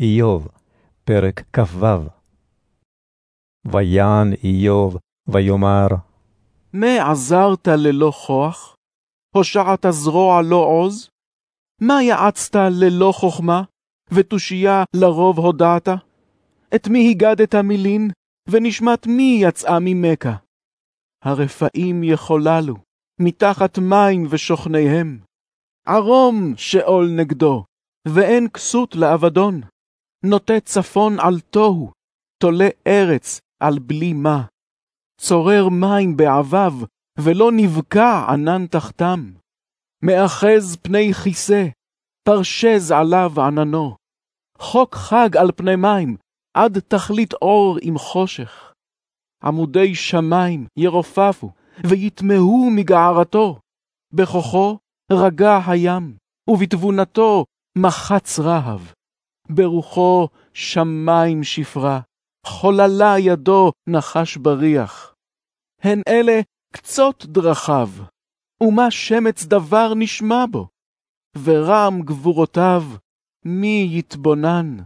איוב, פרק כ"ו. ויען איוב, ויאמר, מה עזרת ללא כוח? הושעת זרוע לא עוז? מה יעצת ללא חכמה? ותושייה לרוב הודעת? את מי הגדת מילין? ונשמת מי יצאה ממכה? הרפאים יחוללו, מתחת מים ושוכניהם. ערום שאול נגדו, ואין כסות לאבדון. נוטה צפון על תוהו, תולה ארץ על בלימה. צורר מים בעביו, ולא נבקע ענן תחתם. מאחז פני כיסא, פרשז עליו עננו. חוק חג על פני מים, עד תכלית אור עם חושך. עמודי שמים ירופפו, ויטמעו מגערתו. בכוחו רגע הים, ובתבונתו מחץ רהב. ברוחו שמים שפרה, חוללה ידו נחש בריח. הן אלה קצות דרכיו, ומה שמץ דבר נשמע בו, ורם גבורותיו, מי יתבונן?